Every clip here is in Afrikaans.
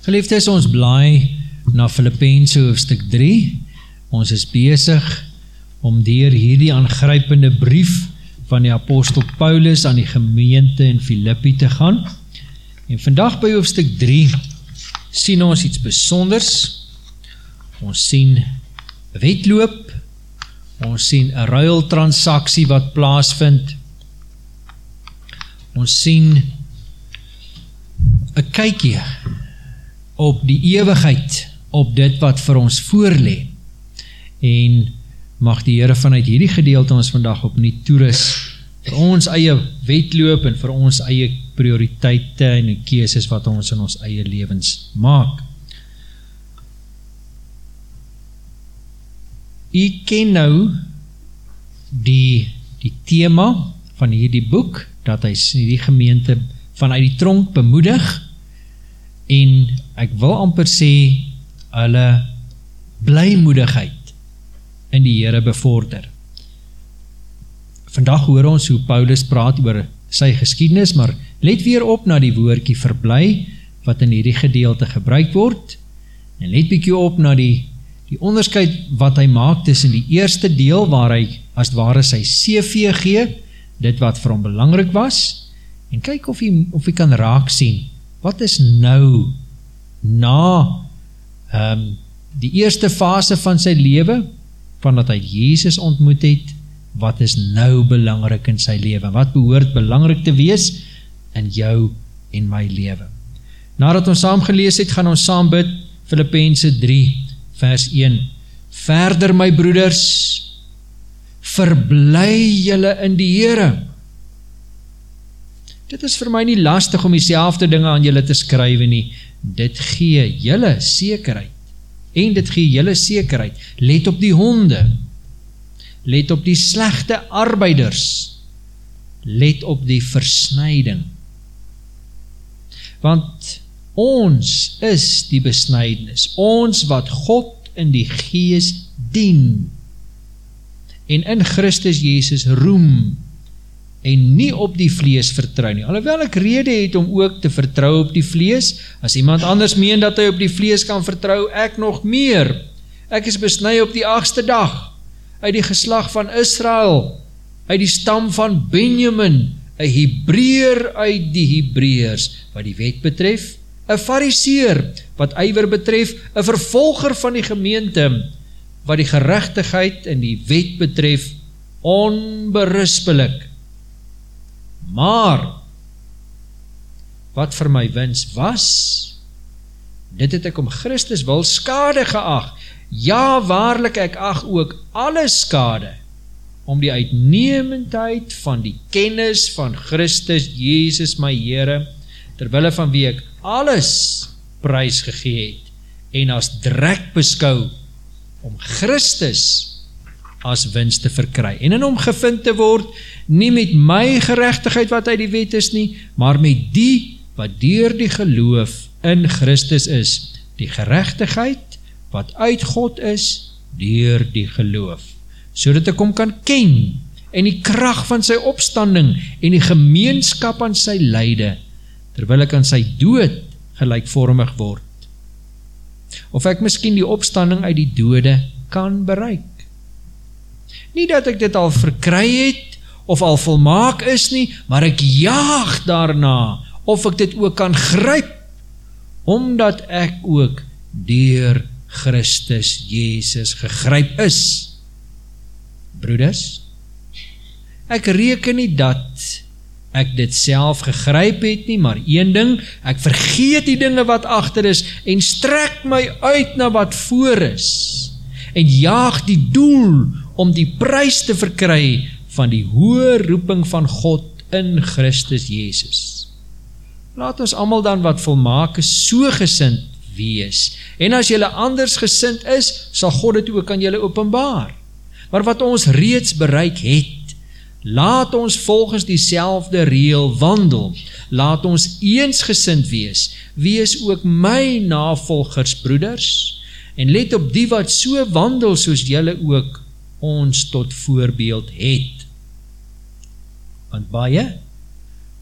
Geliefdes, ons blaai na Filippense hoofstuk 3. Ons is besig om deur hierdie aangrypende brief van die apostel Paulus aan die gemeente in Filippi te gaan. En vandag by hoofstuk 3 sien ons iets besonders. Ons sien 'n wedloop. Ons sien 'n ruiltransaksie wat plaasvind. Ons sien 'n kykie op die ewigheid, op dit wat vir ons voorlê. En mag die Here vanuit hierdie gedeelte ons vandag opnuut toerus vir ons eie wedloop en vir ons eie prioriteite en keuses wat ons in ons eie lewens maak. U ken nou die die tema van hierdie boek dat hy hierdie gemeente vanuit die tronk bemoedig en ek wil amper sê hulle blymoedigheid in die Here bevorder. Vandag hoor ons hoe Paulus praat oor sy geskiedenis, maar let weer op na die woordjie verbly wat in hierdie gedeelte gebruik word en let bietjie op na die die onderskeid wat hy maak tussen die eerste deel waar hy as ware sy CV gee, dit wat vir hom belangrik was en kyk of hy of hy kan raak sien wat is nou na um, die eerste fase van sy lewe, van dat hy Jezus ontmoet het, wat is nou belangrik in sy lewe, wat behoort belangrik te wees in jou en my lewe. Nadat ons saam gelees het, gaan ons saam bid, Filippense 3, vers 1, Verder my broeders, verblij jylle in die Heere, Dit is vir my nie lastig om dieselfde dinge aan julle te skrywe nie. Dit gee julle sekerheid. En dit gee julle sekerheid. Let op die honde. Let op die slegte arbeiders. Let op die versnyding. Want ons is die besnydenis. Ons wat God in die gees dien. En in Christus Jesus roem en nie op die vlees vertrou nie. Alhoewel ek rede het om ook te vertrou op die vlees, as iemand anders meen dat hy op die vlees kan vertrou, ek nog meer. Ek is besny op die achtste dag, uit die geslag van Israel, uit die stam van Benjamin, een Hebreer uit die Hebreers, wat die wet betref, een fariseer, wat eiwer betref, een vervolger van die gemeente, wat die gerechtigheid en die wet betref, onberispelik, maar wat vir my wins was, dit het ek om Christus wil skade geag, ja waarlik ek ag ook alle skade, om die uitnemendheid van die kennis van Christus Jezus my Heere, terwille van wie ek alles prijs gegee het, en as drek beskou, om Christus as winst te verkry, en in hom gevind te word, nie met my gerechtigheid wat uit die wet is nie, maar met die wat dier die geloof in Christus is, die gerechtigheid wat uit God is, dier die geloof, so dat ek hom kan ken, en die kracht van sy opstanding, en die gemeenskap aan sy leide, terwyl ek aan sy dood gelijkvormig word, of ek miskien die opstanding uit die dode kan bereik. Nie dat ek dit al verkry het, of al volmaak is nie, maar ek jaag daarna, of ek dit ook kan gryp, omdat ek ook dier Christus Jezus gegryp is. Broeders, ek reken nie dat ek dit self gegryp het nie, maar een ding, ek vergeet die dinge wat achter is, en strek my uit na wat voor is, en jaag die doel om die prijs te verkry van die hoë roeping van God in Christus Jezus. Laat ons allemaal dan wat volmaak is, so gesind wees. En as jylle anders gesind is, sal God het ook aan jylle openbaar. Maar wat ons reeds bereik het, laat ons volgens die selfde reel wandel. Laat ons eens gesind wees. Wees ook my navolgers, broeders. En let op die wat so wandel, soos jylle ook ons tot voorbeeld het want baie,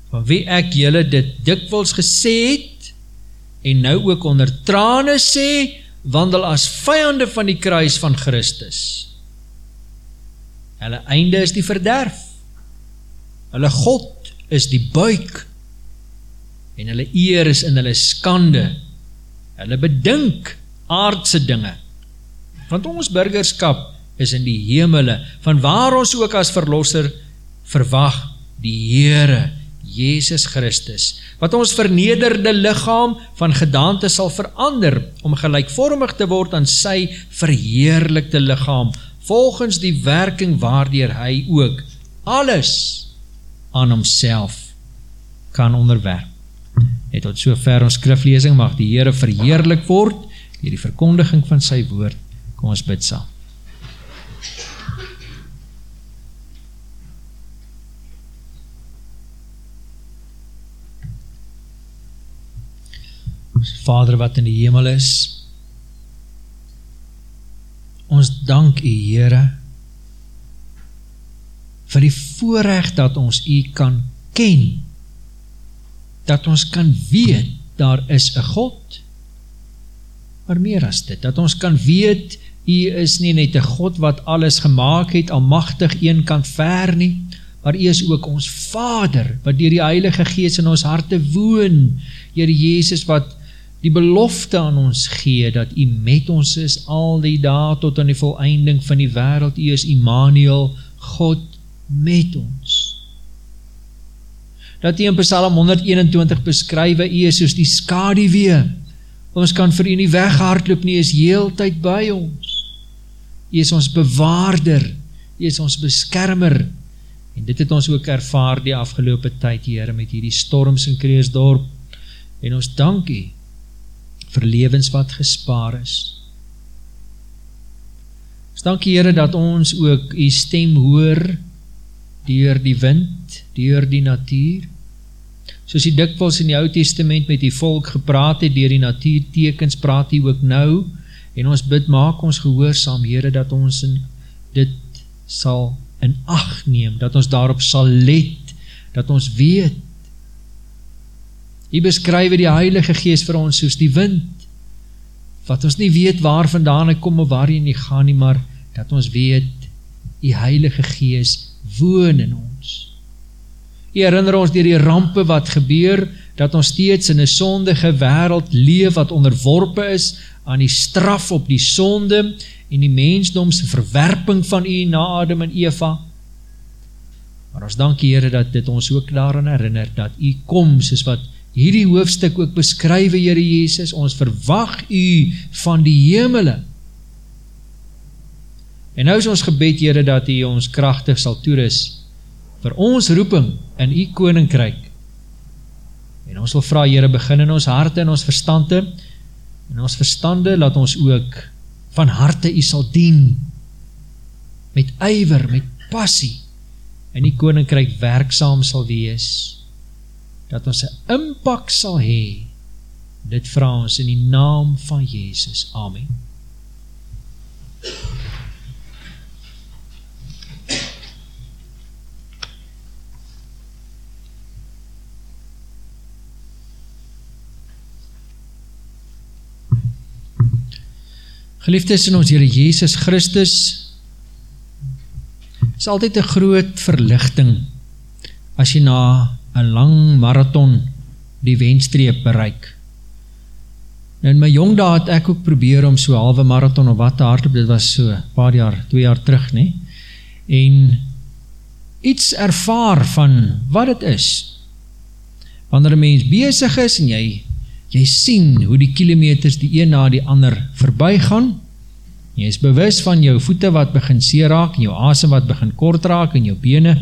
van wie ek julle dit dikwels gesê het, en nou ook onder trane sê, wandel as vijande van die kruis van Christus. Hulle einde is die verderf. Hulle God is die buik. En hulle eer is in hulle skande. Hulle bedink aardse dinge. Want ons burgerskap is in die hemele, van waar ons ook as verlosser verwag die Heere, Jezus Christus, wat ons vernederde lichaam van gedaante sal verander, om gelijkvormig te word aan sy verheerlikte lichaam, volgens die werking waardier hy ook alles aan homself kan onderwerp. Net tot so ver ons skriflezing mag die Heere verheerlik word, dier die verkondiging van sy woord, kom ons bid saam. Vader wat in die hemel is, ons dank u Heere vir die voorrecht dat ons u kan ken, dat ons kan weet, daar is een God, maar meer as dit, dat ons kan weet, u is nie net een God wat alles gemaakt het, almachtig een kan ver nie, maar u is ook ons Vader, wat dier die Heilige Geest in ons harte woon, Heer Jezus, wat die belofte aan ons gee, dat u met ons is al die dag tot aan die voleinding van die wereld, u is Immanuel, God met ons. Dat u in Psalm 121 beskrywe, u is soos die skadewee, ons kan vir u nie weghardloop nie, is heel tyd by ons. U is ons bewaarder, u is ons beskermer, en dit het ons ook ervaar die afgelopen tyd, Heere, met hierdie storms in Kreesdorp, en ons dank u, vir levens wat gespaar is. Ons dank die Heere dat ons ook die stem hoor dier die wind, dier die natuur. Soos die dikwels in die oud testament met die volk gepraat het, dier die natuurtekens praat die ook nou, en ons bid maak ons gehoorzaam, Heere, dat ons in dit sal in acht neem, dat ons daarop sal let, dat ons weet, Hy beskryf die Heilige Geest vir ons soos die wind, wat ons nie weet waar vandaan hy kom of waar hy nie gaan nie, maar dat ons weet, die Heilige Geest woon in ons. Hy herinner ons dier die rampe wat gebeur, dat ons steeds in een sondige wereld leef wat onderworpe is aan die straf op die sonde en die mensdomse verwerping van u na Adam en Eva. Maar ons dank die Heere dat dit ons ook daarin herinner, dat u kom soos wat hierdie hoofdstuk ook beskrywe, Heere Jezus, ons verwag u van die hemele. En nou is ons gebed, Heere, dat u ons krachtig sal toeris vir ons roeping in u koninkryk. En ons wil vraag, Heere, begin in ons harte en ons verstande, en ons verstande laat ons ook van harte u sal dien, met eiver, met passie, en die koninkryk werkzaam sal wees, dat ons een inpak sal hee, dit vraag ons in die naam van Jezus. Amen. Geliefdes in ons Heere Jezus Christus, is altyd een groot verlichting, as jy na een lang marathon die wenstreep bereik. Nou in my jong daar het ek ook probeer om so halve marathon of wat te hardloop, dit was so paar jaar, twee jaar terug nie, en iets ervaar van wat het is. Wanneer een mens bezig is en jy, jy sien hoe die kilometers die een na die ander voorbij gaan, jy is bewus van jou voete wat begin seer raak, jou asem wat begin kort raak, en jou bene,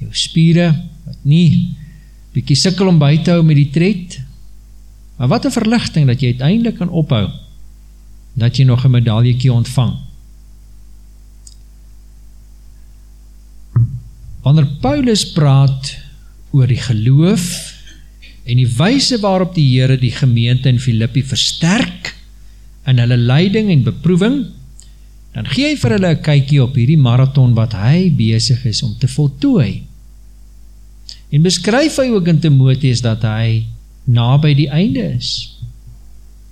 jou spieren, wat nie bykie sikkel om by te hou met die tred, maar wat een verlichting dat jy uiteindelik kan ophou, dat jy nog een medaljekie ontvang. Wanneer Paulus praat oor die geloof en die wijse waarop die Heere die gemeente in Filippi versterk in hulle leiding en beproeving, dan gee hy vir hulle een kykie op hierdie marathon wat hy bezig is om te voltooi. En beskryf hy ook in Timotheus dat hy na by die einde is.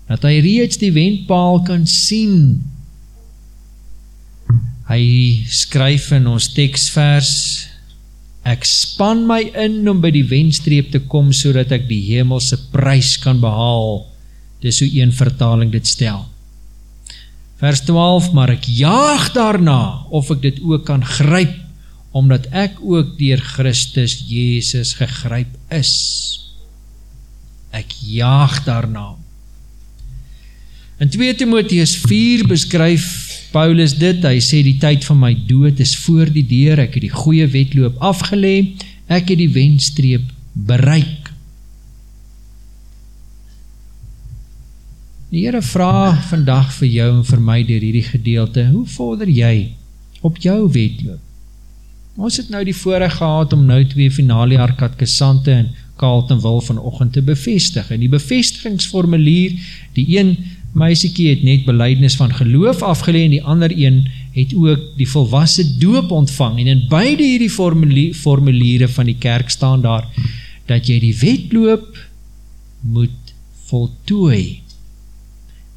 dat hy reeds die wendpaal kan sien. Hy skryf in ons teksvers, ek span my in om by die wendstreep te kom, so dat ek die hemelse prijs kan behaal. Dis hoe een vertaling dit stel. Vers 12, maar ek jaag daarna, of ek dit ook kan gryp, omdat ek ook dier Christus Jezus gegryp is. Ek jaag daarna. In 2 Timotheus 4 beskryf Paulus dit, hy sê die tyd van my dood is voor die deur, ek het die goeie wetloop afgelee, ek het die wendstreep bereik. Die Heere vraag vandag vir jou en vir my dier hierdie gedeelte, hoe vorder jy op jou wetloop? Ons het nou die voorrecht gehad om nou twee finale jaar katkesante en Carlton wil vanochtend te bevestig. En die bevestigingsformulier, die een meisiekie het net beleidnis van geloof afgeleen, die ander een het ook die volwasse doop ontvang, en in beide hierdie formulier, formuliere van die kerk staan daar, dat jy die wetloop moet voltooi,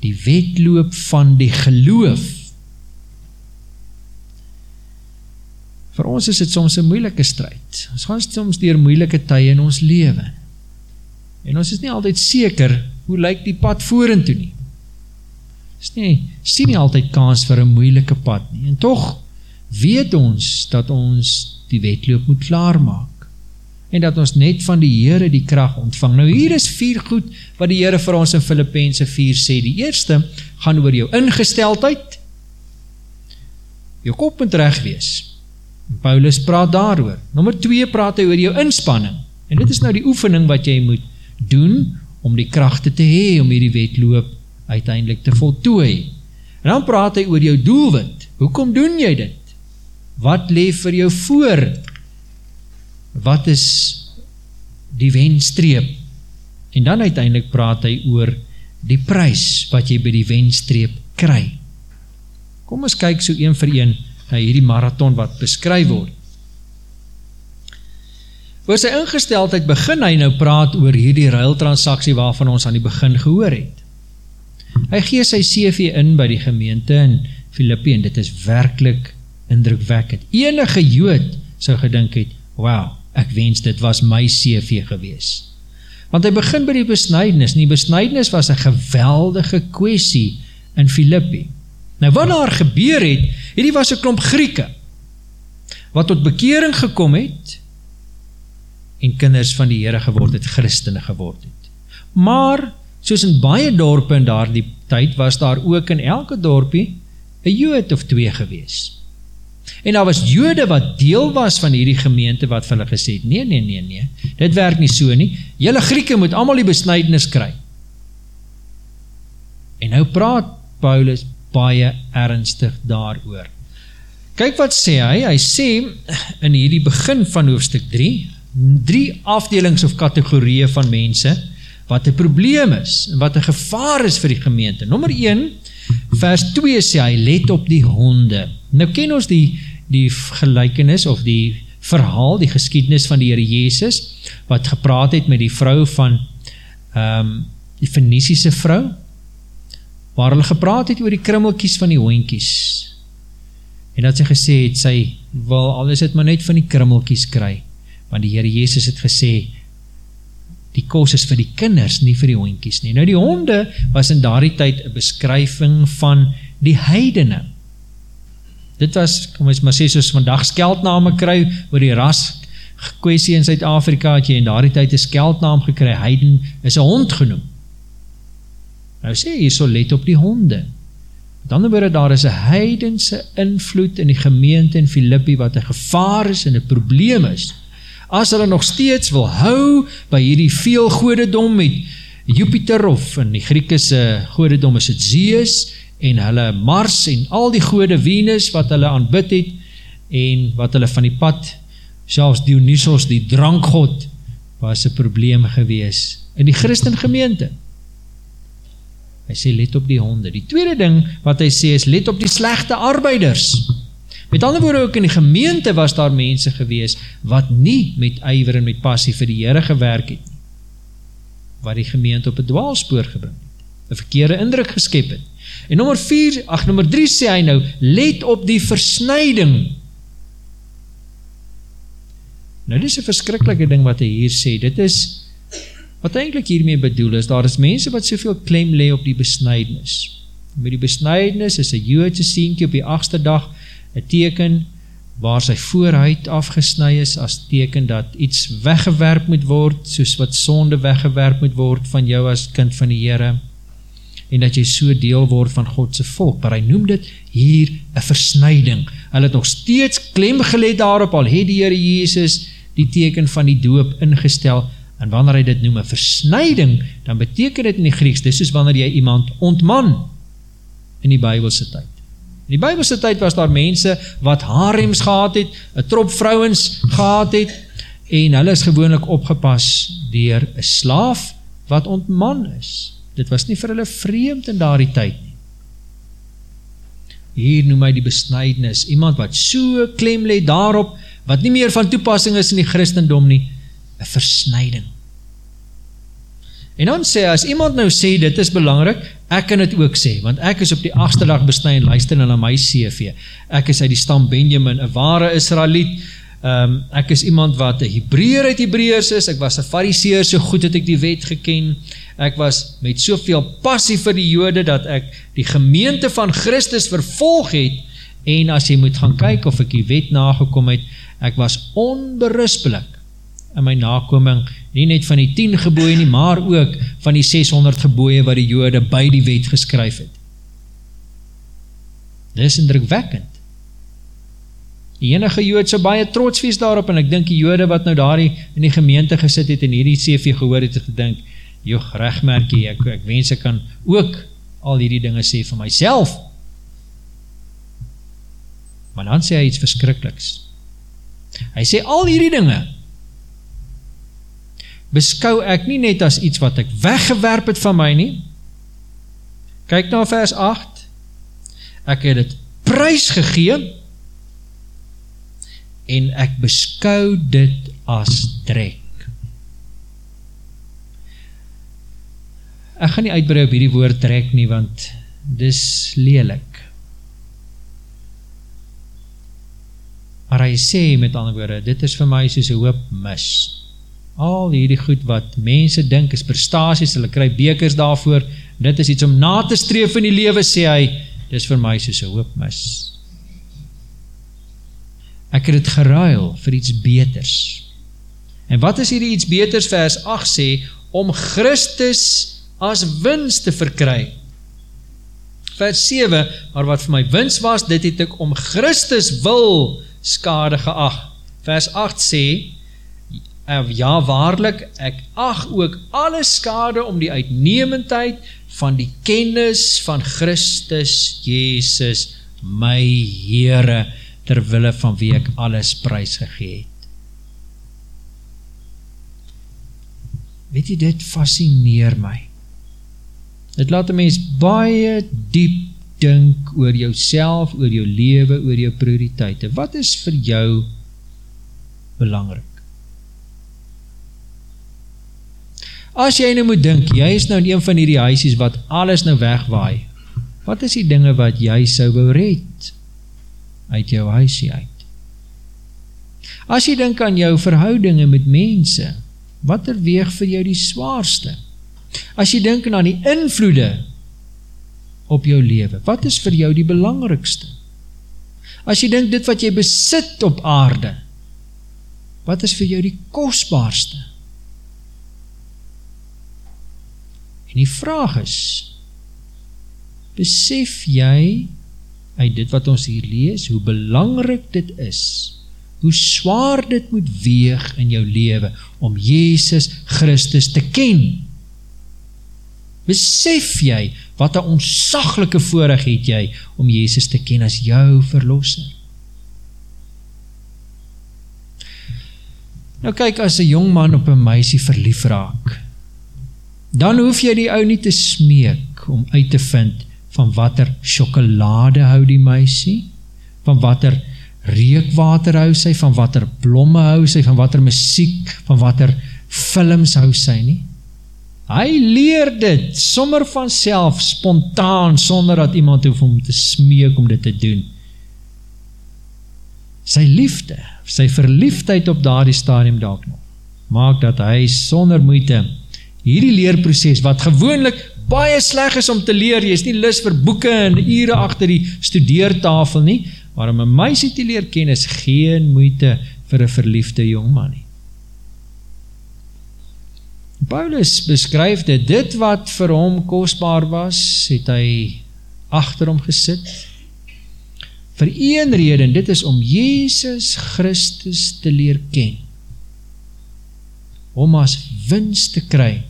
die wetloop van die geloof. Voor ons is het soms een moeilike strijd, ons gaan soms dier moeilike tye in ons leven, en ons is nie altyd seker, hoe lyk die pad voeren toe nie, is nie, sien nie altyd kans vir een moeilike pad nie, en toch weet ons dat ons die wetloop moet klaarmaak, en dat ons net van die Heere die kracht ontvang. Nou hier is vier goed wat die Heere vir ons in Filippense 4 sê. Die eerste gaan oor jou ingesteldheid, jou kop moet recht wees. Paulus praat daar oor. Nummer 2 praat hy oor jou inspanning, en dit is nou die oefening wat jy moet doen om die krachte te hee, om hierdie wetloop uiteindelik te voltooi. En dan praat hy oor jou doelwit. Hoekom doen jy dit? Wat leef vir jou voor? Wat is die wenstreep? En dan uiteindelik praat hy oor die prijs wat jy by die wenstreep kry. Kom ons kyk so een vir een na hierdie marathon wat beskryf word. Oor sy ingesteldheid begin hy nou praat oor hierdie ruiltransaksie waarvan ons aan die begin gehoor het. Hy gee sy CV in by die gemeente in Filippi en dit is werkelijk indrukwekkend. Enige jood sou gedink het, wauw, ek wens dit was my CV gewees. Want hy begin by die besnijdnis en die besnijdnis was een geweldige kwestie in Filippi. Nou wat daar gebeur het, hierdie was een klomp Grieke wat tot bekering gekom het en kinders van die Heere geword het, christene geword het. Maar soos in baie dorpe in daar die tyd, was daar ook in elke dorpie een jood of twee gewees. En daar was jode wat deel was van hierdie gemeente wat vir hulle gesê het, nee, nee, nee, nee, dit werk nie so nie, jylle Grieke moet allemaal die besnijdnis kry. En nou praat Paulus baie ernstig daar oor. Kyk wat sê hy, hy sê in hierdie begin van hoofdstuk 3, drie afdelings of kategorieën van mense, wat een probleem is, wat een gevaar is vir die gemeente. Nummer 1, vers 2 sê hy, let op die honde. Nou ken ons die, die gelijkenis of die verhaal, die geskiednis van die Heere Jezus, wat gepraat het met die vrou van um, die Venetiese vrou, waar hulle gepraat het oor die krummelkies van die hoinkies. En dat sy gesê het, sy wil alles het maar net van die krummelkies kry, want die Heere Jezus het gesê, die kos is vir die kinders, nie vir die hoinkies nie. Nou die honde was in daardie tyd een beskrywing van die heidene. Dit was, kom ons maar sê, soos vandag skeldname kry oor die ras kwestie in Zuid-Afrika, het jy in daardie tyd een skeldnaam gekry, heiden is een hond genoem. Nou sê jy so let op die honde. Dan word daar is een heidense invloed in die gemeente in Filippi wat een gevaar is en een probleem is as hulle nog steeds wil hou by hierdie veel godedom met Jupiter of in die Griekese godedom is het Zeus en hulle Mars en al die gode Venus wat hulle aanbid het en wat hulle van die pad selfs Dionysos die drankgod was een probleem gewees in die christen gemeente hy sê let op die honde die tweede ding wat hy sê is let op die slechte arbeiders Met ander woorde ook in die gemeente was daar mense gewees wat nie met ywer en met passie vir die Here gewerk het. Wat die gemeente op 'n dwaalspoor gebring het. 'n verkeerde indruk geskep het. En nommer 4, ag nommer 3 sê hy nou, let op die versnyding. Nou dis 'n verskriklike ding wat hy hier sê. Dit is wat eintlik hiermee bedoel is, daar is mense wat soveel klem lê op die besnydenis. Met die besnydenis is 'n Joodse seentjie op die 8ste dag 'n teken waar sy voorhuid afgesny is as teken dat iets weggewerp moet word, soos wat sonde weggewerp moet word van jou as kind van die Here en dat jy so deel word van God se volk. Maar hy noem dit hier 'n versnyding. Hulle het nog steeds klem gelê daarop al het die Here Jesus die teken van die doop ingestel en wanneer hy dit noem 'n versnyding, dan beteken dit in die Grieks dis soos wanneer jy iemand ontman in die Bybelse tyd. In die Bybelse tyd was daar mense wat harems gehad het, 'n trop vrouens gehad het en hulle is gewoonlik opgepas deur 'n slaaf wat ontman is. Dit was nie vir hulle vreemd in daardie tyd nie. Hier noem hy die besnydenis, iemand wat so klem lê daarop wat nie meer van toepassing is in die Christendom nie, 'n versnyding. En dan sê as iemand nou sê dit is belangrik, ek kan dit ook sê, want ek is op die agste dag besny en luister na my CV. Ek is uit die stam Benjamin, 'n ware Israeliet. Ehm um, ek is iemand wat 'n Hebreër uit Hebreërs is. Ek was 'n Fariseer, so goed het ek die wet geken. Ek was met soveel passie vir die Jode dat ek die gemeente van Christus vervolg het en as jy moet gaan kyk of ek die wet nagekom het, ek was onberuspelik in my nakoming, nie net van die 10 geboeie nie, maar ook van die 600 geboeie wat die jode by die wet geskryf het. Dit is indrukwekkend. Die enige jood so baie trots wees daarop, en ek dink die jode wat nou daar in die gemeente gesit het en hierdie CV gehoor het, het gedink, joh, rechtmerkie, ek, ek wens ek kan ook al hierdie dinge sê vir myself. Maar dan sê hy iets verskrikkeliks. Hy sê al hierdie dinge, beskou ek nie net as iets wat ek weggewerp het van my nie. Kyk nou vers 8. Ek het dit prys gegee en ek beskou dit as trek. Ek gaan nie uitbrei op hierdie woord trek nie want dis lelik. Maar hy sê met ander woorde, dit is vir my soos 'n hoop mis al hierdie goed wat mense dink is prestaties, hulle kry bekers daarvoor, dit is iets om na te streef in die lewe, sê hy, dit is vir my soos een hoop mis. Ek het het geruil vir iets beters. En wat is hierdie iets beters, vers 8 sê, om Christus as winst te verkry. Vers 7, maar wat vir my winst was, dit het ek om Christus wil skade geag. Vers 8 sê, ja waarlik, ek ag ook alle skade om die uitnemendheid van die kennis van Christus Jezus, my Heere, terwille van wie ek alles prijs gegeet. Weet jy, dit fascineer my. Dit laat een mens baie diep dink oor jou self, oor jou leven, oor jou prioriteite. Wat is vir jou belangrijk? As jy nou moet dink, jy is nou in een van hierdie huisies wat alles nou wegwaai, wat is die dinge wat jy sou wou red uit jou huisie uit? As jy dink aan jou verhoudinge met mense, wat er weeg vir jou die zwaarste? As jy dink aan die invloede op jou leven, wat is vir jou die belangrikste? As jy dink dit wat jy besit op aarde, wat is vir jou die kostbaarste? En die vraag is, besef jy uit dit wat ons hier lees, hoe belangrik dit is, hoe zwaar dit moet weeg in jou leven, om Jezus Christus te ken? Besef jy, wat een onsaglike voorig het jy, om Jezus te ken as jou verlosser? Nou kyk, as een jongman op een meisie verlief raak, dan hoef jy die ou nie te smeek om uit te vind van wat er chocolade hou die meisie, van wat er reekwater hou sy, van wat er blomme hou sy, van wat er muziek, van wat er films hou sy nie. Hy leer dit sommer van self, spontaan, sonder dat iemand hoef om te smeek om dit te doen. Sy liefde, sy verliefdheid op daardie stadium dalk nog, maak dat hy sonder moeite hierdie leerproces, wat gewoonlik baie sleg is om te leer, jy is nie lis vir boeke en ure achter die studeertafel nie, maar om een meisie te leer ken is geen moeite vir een verliefde jongman nie. Paulus beskryf dit, dit wat vir hom kostbaar was, het hy achter hom gesit, vir een reden, dit is om Jezus Christus te leer ken, om as winst te kry,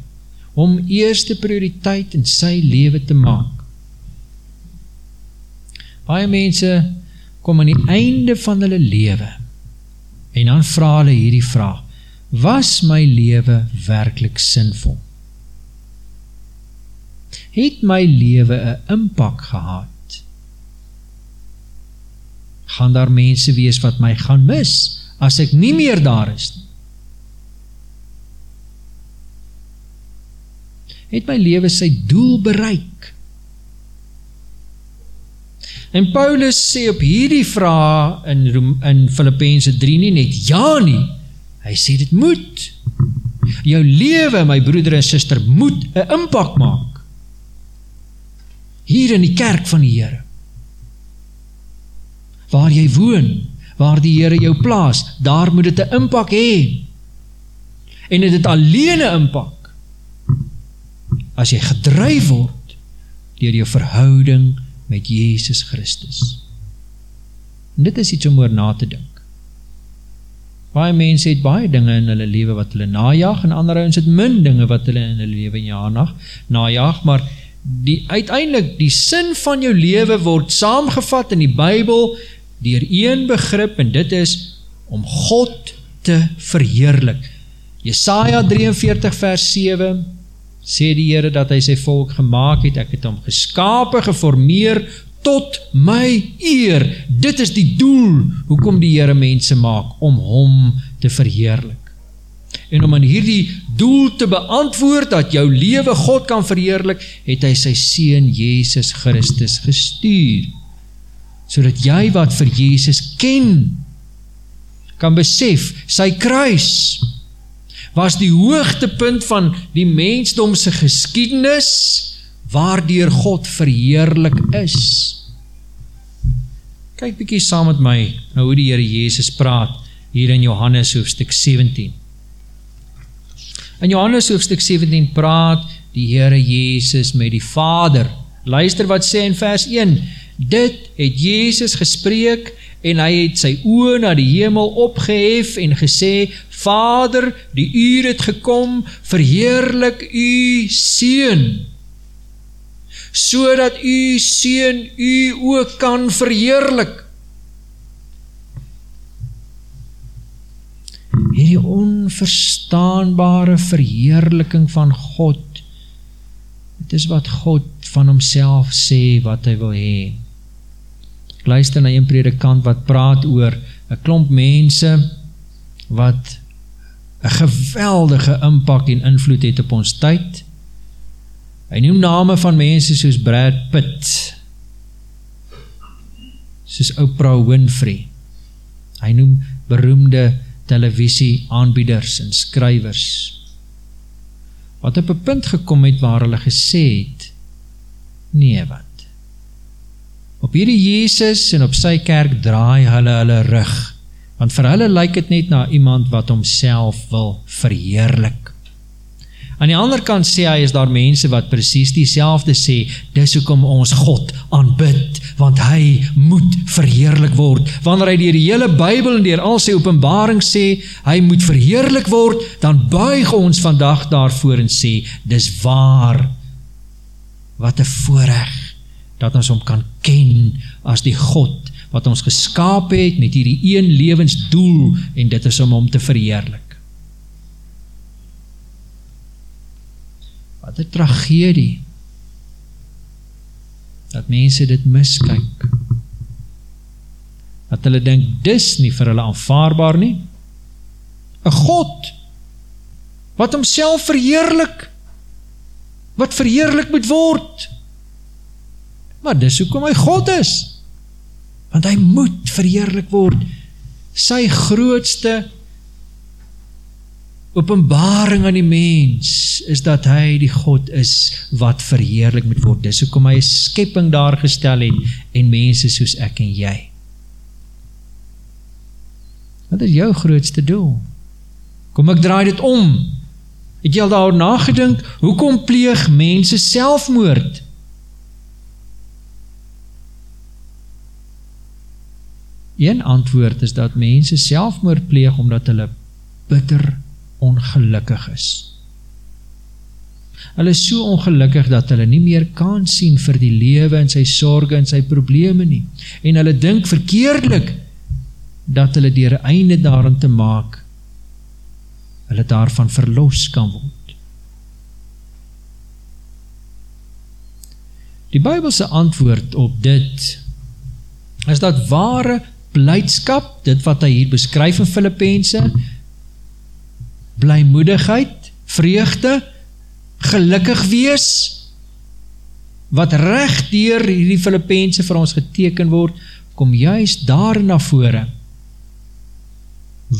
om eerste prioriteit in sy leven te maak. Baie mense kom aan die einde van hulle leven, en dan vraag hulle hierdie vraag, was my lewe werklik sinvol? Het my lewe 'n impak gehad? Gaan daar mense wees wat my gaan mis as ek nie meer daar is nie? Het my lewe sy doel bereik? En Paulus sê op hierdie vraag in, in Filippense 3 nie net ja nie, Hy sê dit moet. Jou lewe, my broeder en suster, moet 'n impak maak. Hier in die kerk van die Here. Waar jy woon, waar die Here jou plaas, daar moet dit 'n impak hê. En dit het alleen 'n impak as jy gedryf word deur jou verhouding met Jesus Christus. En dit is iets om oor na te dink. Baie mense het baie dinge in hulle lewe wat hulle najag en ander ouens het min dinge wat hulle in hulle lewe najag, najag, maar die uiteindelik die sin van jou lewe word saamgevat in die Bybel deur een begrip en dit is om God te verheerlik. Jesaja 43 vers 7 sê die Here dat hy sy volk gemaak het, ek het hom geskape, geformeer tot my eer. Dit is die doel hoekom die Here mense maak om hom te verheerlik. En om aan hierdie doel te beantwoord dat jou lewe God kan verheerlik, het hy sy seun Jesus Christus gestuur. Sodat jy wat vir Jesus ken kan besef sy kruis was die hoogtepunt van die mensdom se geskiedenis waardeur God verheerlik is. Kyk bykie saam met my nou hoe die Heere Jezus praat hier in Johannes hoofstuk 17. In Johannes hoofstuk 17 praat die Heere Jezus met die Vader. Luister wat sê in vers 1, dit het Jezus gespreek en hy het sy oor na die hemel opgehef en gesê, Vader, die uur het gekom, verheerlik u Seen, so dat u Seen u ook kan verheerlik. Hierdie onverstaanbare verheerliking van God, dit is wat God van homself sê wat hy wil hee. Ek luister na een predikant wat praat oor een klomp mense wat een geweldige impact en invloed het op ons tyd, Hy noem name van mense soos Brad Pitt, soos Oprah Winfrey. Hy noem beroemde televisie aanbieders en skrywers. Wat op 'n punt gekom het waar hulle gesê het: "Nee, wat? Op hierdie Jesus en op sy kerk draai hulle hulle rug, want vir hulle lyk dit net na iemand wat homself wil verheerlik." Aan die ander kant sê hy is daar mense wat precies die selfde sê, dis hoekom ons God aanbid, want hy moet verheerlik word. Wanneer hy dier die hele bybel en dier al sy openbaring sê, hy moet verheerlik word, dan buig ons vandag daarvoor en sê, dis waar, wat een voorrecht, dat ons om kan ken as die God, wat ons geskaap het met hierdie een levensdoel, en dit is om om te verheerlik. Wat een tragedie dat mense dit miskyk. Dat hulle denk, dis nie vir hulle aanvaarbaar nie. Een God wat homself verheerlik wat verheerlik moet word. Maar dis hoekom hy God is. Want hy moet verheerlik word. Sy grootste openbaring aan die mens is dat hy die God is wat verheerlik moet word. Dis hoekom hy 'n skepping daar gestel het en mense soos ek en jy. Wat is jou grootste doel? Kom ek draai dit om. Het jy al daaroor nagedink hoekom pleeg mense selfmoord? Een antwoord is dat mense selfmoord pleeg omdat hulle bitter ongelukkig is. Hulle is so ongelukkig dat hulle nie meer kan sien vir die lewe en sy sorge en sy probleme nie. En hulle dink verkeerdelik dat hulle deur 'n einde daaraan te maak hulle daarvan verlos kan word. Die Bybelse antwoord op dit is dat ware blydskap, dit wat hy hier beskryf in Filippense, blymoedigheid, vreugde, gelukkig wees, wat recht dier hierdie Filippense vir ons geteken word, kom juist daar na vore,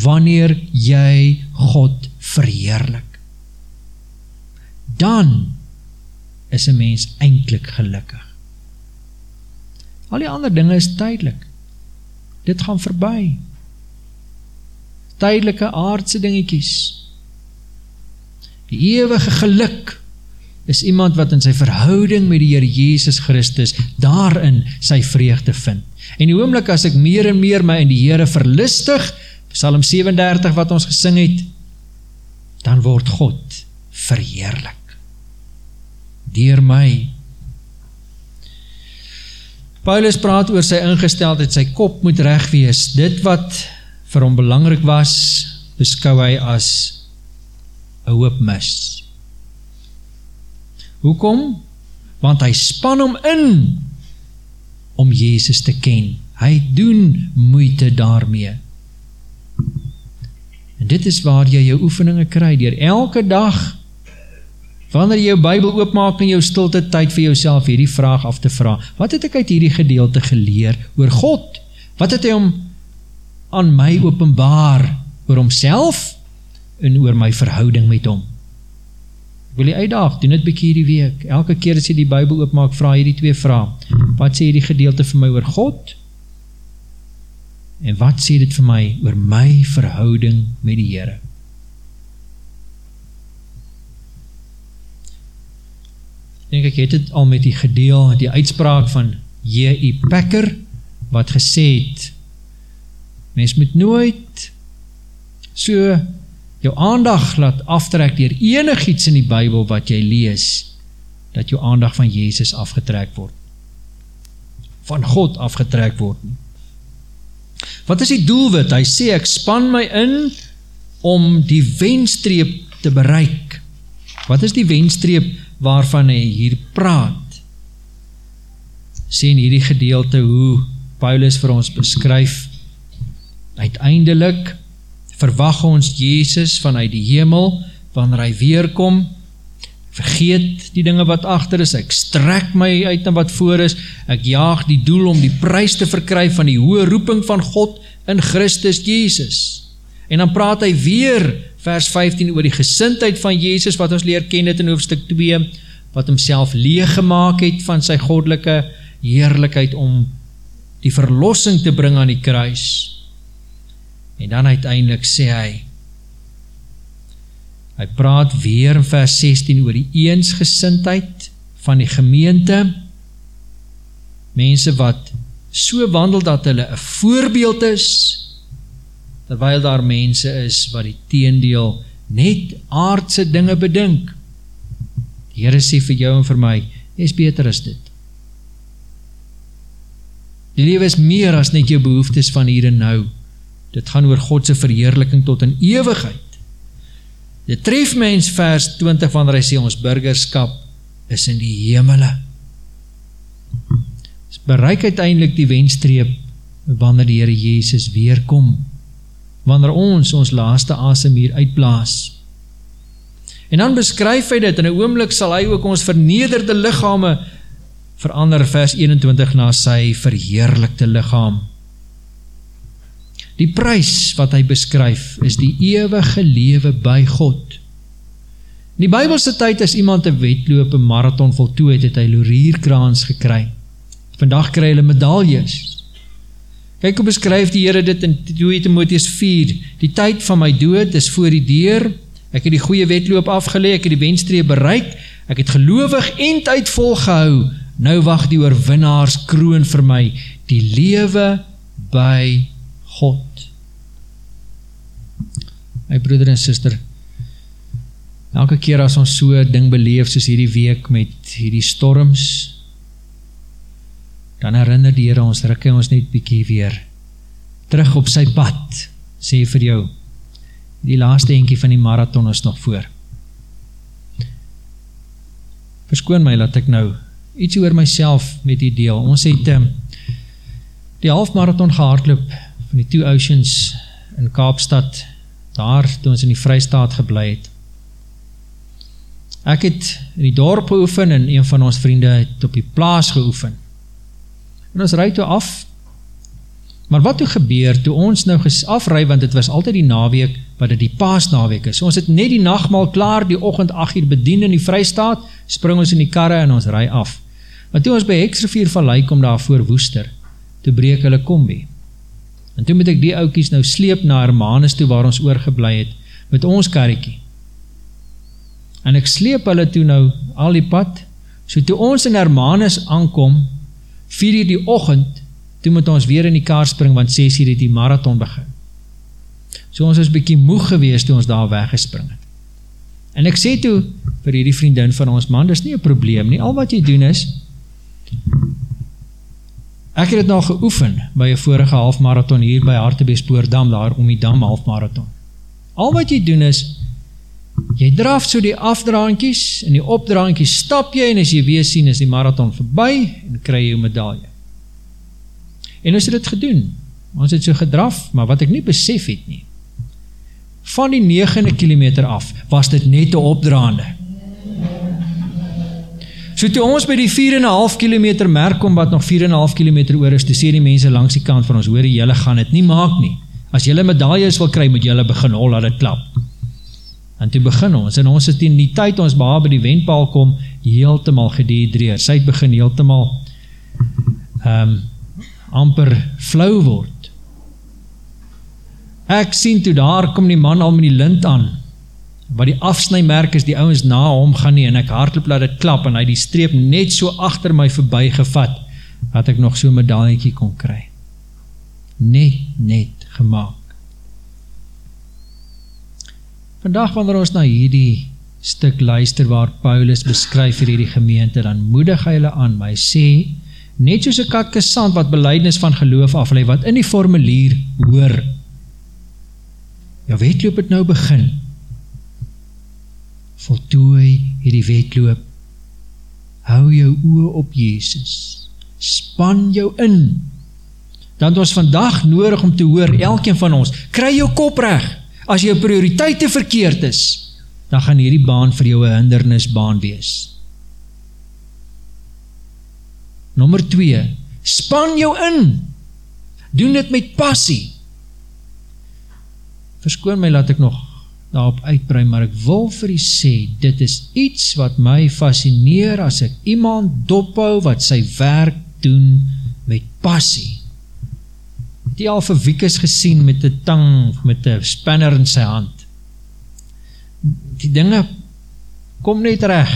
wanneer jy God verheerlik. Dan is een mens eindelijk gelukkig. Al die ander dinge is tydelik. Dit gaan verby. Tydelike aardse dingetjies. Die ewige geluk is iemand wat in sy verhouding met die Heer Jezus Christus daarin sy vreugde vind. En die oomlik as ek meer en meer my in die Heere verlistig, Psalm 37 wat ons gesing het, dan word God verheerlik. Dier my. Paulus praat oor sy ingesteldheid, sy kop moet recht wees. Dit wat vir hom belangrijk was, beskou hy as een hoop mis. Hoekom? Want hy span om in om Jezus te ken. Hy doen moeite daarmee. En dit is waar jy jou oefeninge kry, dier elke dag, wanneer jy jou bybel oopmaak in jou stilte tyd vir jouself hierdie vraag af te vraag, wat het ek uit hierdie gedeelte geleer oor God? Wat het hy om aan my openbaar oor homself en oor my verhouding met hom. Ek wil jy uitdaag, doen dit bykie hierdie week. Elke keer as jy die bybel oopmaak, vraag jy die twee vraag. Wat sê die gedeelte vir my oor God? En wat sê dit vir my oor my verhouding met die Heere? Denk ek het het al met die gedeel, die uitspraak van J.I. Packer, wat gesê het, mens moet nooit so jou aandag laat aftrek dier enig iets in die Bijbel wat jy lees, dat jou aandag van Jezus afgetrek word. Van God afgetrek word. Wat is die doelwit? Hy sê, ek span my in om die wenstreep te bereik. Wat is die wenstreep waarvan hy hier praat? Sê in hierdie gedeelte hoe Paulus vir ons beskryf, uiteindelik, verwag ons Jezus vanuit die hemel, wanneer hy weerkom, vergeet die dinge wat achter is, ek strek my uit na wat voor is, ek jaag die doel om die prijs te verkry van die hoë roeping van God in Christus Jezus. En dan praat hy weer, vers 15, oor die gesintheid van Jezus, wat ons leer ken het in hoofdstuk 2, wat homself leeggemaak het van sy godelike heerlijkheid om die verlossing te bring aan die kruis, En dan uiteindelik sê hy, hy praat weer in vers 16 oor die eensgesintheid van die gemeente, mense wat so wandel dat hulle een voorbeeld is, terwyl daar mense is wat die teendeel net aardse dinge bedink. Die Heere sê vir jou en vir my, jy is beter as dit. Die lewe is meer as net jou behoeftes van hier en nou, Dit gaan oor Godse verheerliking tot in eeuwigheid. Dit tref mens vers 20 wanneer hy sê ons burgerskap is in die hemele. Ons bereik uiteindelik die wenstreep wanneer die Heere Jezus weerkom. Wanneer ons ons laaste asem hier uitblaas. En dan beskryf hy dit, in 'n oomblik sal hy ook ons vernederde liggame verander vers 21 na sy verheerlikte liggaam. Die prys wat hy beskryf is die ewige lewe by God. In die Bybelse tyd as iemand 'n wedloop, 'n maraton voltooi het, het hy lorierkraans gekry. Vandag kry hulle medaljes. Kyk hoe beskryf die Here dit in 2 Timoteus 4. Die tyd van my dood is voor die deur. Ek het die goeie wedloop afgelê, ek het die wenstreep bereik. Ek het gelowig en tyd volgehou. Nou wag die oorwinnaars kroon vir my, die lewe by God. My broeder en suster, elke keer as ons so 'n ding beleef soos hierdie week met hierdie storms, dan herinner die Here ons ruk ons net bietjie weer terug op sy pad sê vir jou. Die laaste entjie van die maraton is nog voor. Verskoon my laat ek nou iets oor myself met u deel. Ons het um, die halfmaraton gehardloop van die Two Oceans in Kaapstad daar toe ons in die Vrystaat gebly het. Ek het in die dorp geoefen en een van ons vriende het op die plaas geoefen en ons ry toe af, maar wat toe gebeur, toe ons nou afry, want het was altyd die naweek, wat het die paasnaweek is, so ons het net die nachtmaal klaar, die ochend 8 uur bedien in die vrystaat, spring ons in die karre en ons ry af, maar toe ons by Heksrivier vallei kom daar voor Woester, toe breek hulle kombi, en toe moet ek die oukies nou sleep na Hermanus toe, waar ons oorgeblij het, met ons karrekie, en ek sleep hulle toe nou al die pad, so toe ons in Hermanus aankom, 4 uur die ochend, toe moet ons weer in die kaar spring, want 6 uur het die marathon begin. So ons is bykie moeg gewees toe ons daar weggespring het. En ek sê toe vir hierdie vriendin van ons man, dis nie een probleem nie, al wat jy doen is, ek het het nou geoefen by een vorige halfmarathon hier by Hartebeespoordam, daar om die dam halfmarathon. Al wat jy doen is, jy draf so die afdraankies en die opdraankies stap jy en as jy weer sien is die marathon verby en kry jy jou medaille. En ons het dit gedoen. Ons het so gedraf, maar wat ek nie besef het nie. Van die 9 kilometer af was dit net 'n opdraande. So toe ons by die 4,5 kilometer merk kom wat nog 4,5 kilometer oor is, toe sê die mense langs die kant van ons, hoor jy, julle gaan dit nie maak nie. As julle medaljes wil kry, moet julle begin hol, laat dit klap. En toe begin ons, en ons het in die tyd ons behaal by die wendpaal kom, heeltemal gedehydreer. Sy het begin heeltemal um, amper flauw word. Ek sien toe daar kom die man al met die lint aan, wat die afsnijmerk is, die ouwens na hom gaan nie, en ek hardloop laat het klap, en hy die streep net so achter my voorbij gevat, dat ek nog so medaillekie kon kry. Net, net gemaakt. Vandag wanneer ons na hierdie stuk luister waar Paulus beskryf vir hierdie gemeente, dan moedig hy hulle aan, maar hy sê, net soos een kakkesand wat beleidnis van geloof aflei, wat in die formulier hoor, jou wetloop het nou begin, voltooi hierdie wetloop, hou jou oor op Jezus, span jou in, dan het ons vandag nodig om te hoor, elkeen van ons, kry jou kop recht, as jou prioriteite verkeerd is, dan gaan hierdie baan vir jou een hindernisbaan wees. Nommer 2, span jou in, doen dit met passie. Verskoon my, laat ek nog daarop uitbrei, maar ek wil vir jy sê, dit is iets wat my fascineer as ek iemand dophou wat sy werk doen met passie het jy al vir Wiekus gesien met die tang, met die spanner in sy hand? Die dinge kom net reg.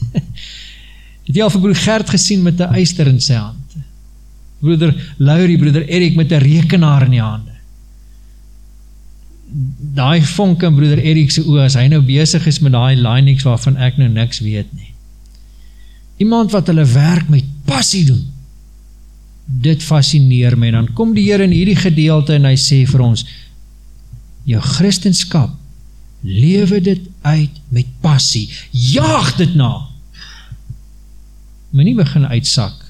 het jy al vir broer Gert gesien met die eister in sy hand? Broeder Laurie, broeder Erik met die rekenaar in die hande. Daai vonk in broeder Erik sy oor, as hy nou bezig is met die Linux waarvan ek nou niks weet nie. Iemand wat hulle werk met passie doen, dit fascineer my, dan kom die Heer in hierdie gedeelte en hy sê vir ons, jou christenskap, lewe dit uit met passie, jaag dit na, my nie begin uitsak,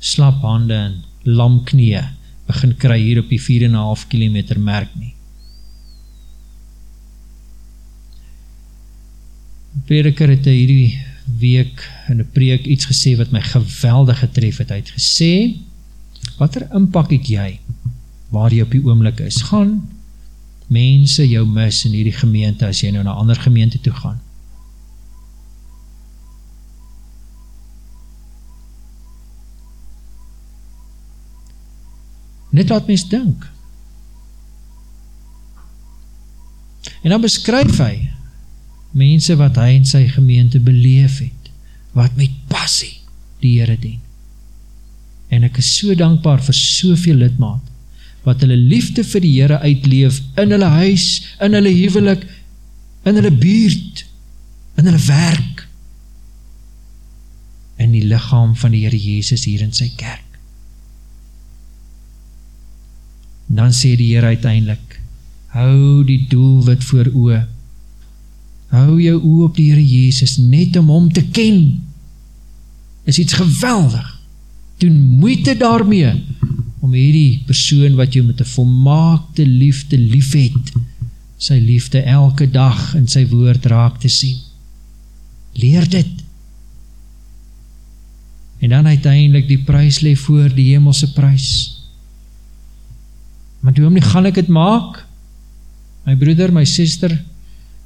slap hande en lam knie, begin kry hier op die 4,5 kilometer merk nie. prediker het hierdie week in 'n preek iets gesê wat my geweldig getref het. Hy het gesê: "Watter impak het jy waar jy op die oomblik is? Gaan mense jou mis in hierdie gemeente as jy nou na ander gemeente toe gaan?" Net wat mens dink. En dan beskryf hy mense wat hy in sy gemeente beleef het, wat met passie die Here dien. En ek is so dankbaar vir soveel lidmaat wat hulle liefde vir die Here uitleef in hulle huis, in hulle huwelik, in hulle buurt, in hulle werk, in die liggaam van die Here Jesus hier in sy kerk. Dan sê die Here uiteindelik: Hou die doelwit voor oë Hou jou oë op die Here Jesus net om hom te ken. Is iets geweldig. Doen moeite daarmee om hierdie persoon wat jy met 'n volmaakte liefde liefhet, sy liefde elke dag in sy woord raak te sien. Leer dit. En dan uiteindelik die prys lê voor die hemelse prys. Maar hoe om nie gaan ek dit maak? My broeder, my suster,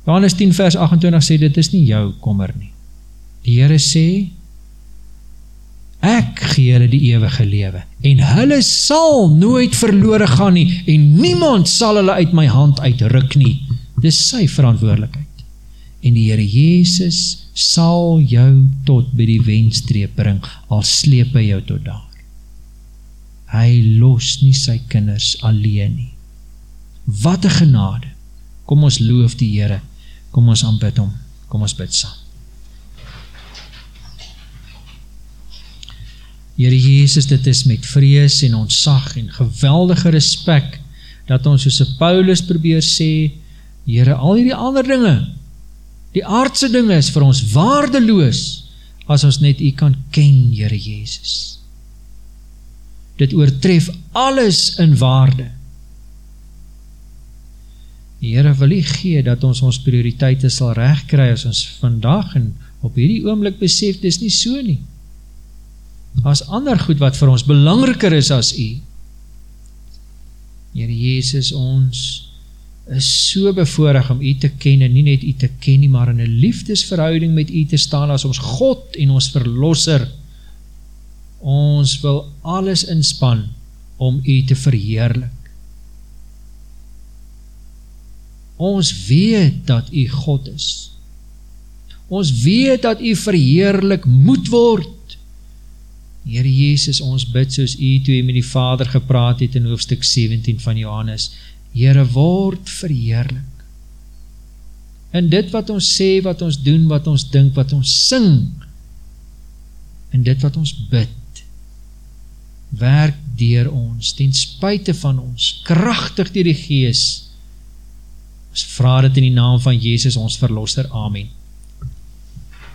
Johannes 10 vers 28 sê dit is nie jou kommer nie. Die Here sê ek gee hulle die ewige lewe en hulle sal nooit verlore gaan nie en niemand sal hulle uit my hand uitruk nie. Dis sy verantwoordelikheid. En die Here Jesus sal jou tot by die wenstreep bring al sleep hy jou tot daar. Hy los nie sy kinders alleen nie. Wat 'n genade. Kom ons loof die Here Kom ons aanbid hom. Kom ons bid saam. Here Jesus, dit is met vrees en ontzag en geweldige respek dat ons soos Paulus probeer sê, Here, al hierdie ander dinge, die aardse dinge is vir ons waardeloos as ons net U kan ken, Here Jesus. Dit oortref alles in waarde. Die Here wil U gee dat ons ons prioriteite sal regkry as ons vandag en op hierdie oomblik besef dis nie so nie. Daar's ander goed wat vir ons belangriker is as U. Here Jesus, ons is so bevoorreg om U te ken en nie net U te ken nie, maar in 'n liefdesverhouding met U te staan as ons God en ons verlosser. Ons wil alles inspann om U te verheerlik. Ons weet dat U God is. Ons weet dat U verheerlik moet word. Here Jesus, ons bid soos U toe met die Vader gepraat het in hoofstuk 17 van Johannes. Here word verheerlik. In dit wat ons sê, wat ons doen, wat ons dink, wat ons sing, in dit wat ons bid, werk deur ons ten spyte van ons, kragtig deur die Gees Ons vra dit in die naam van Jesus ons verlosser. Amen.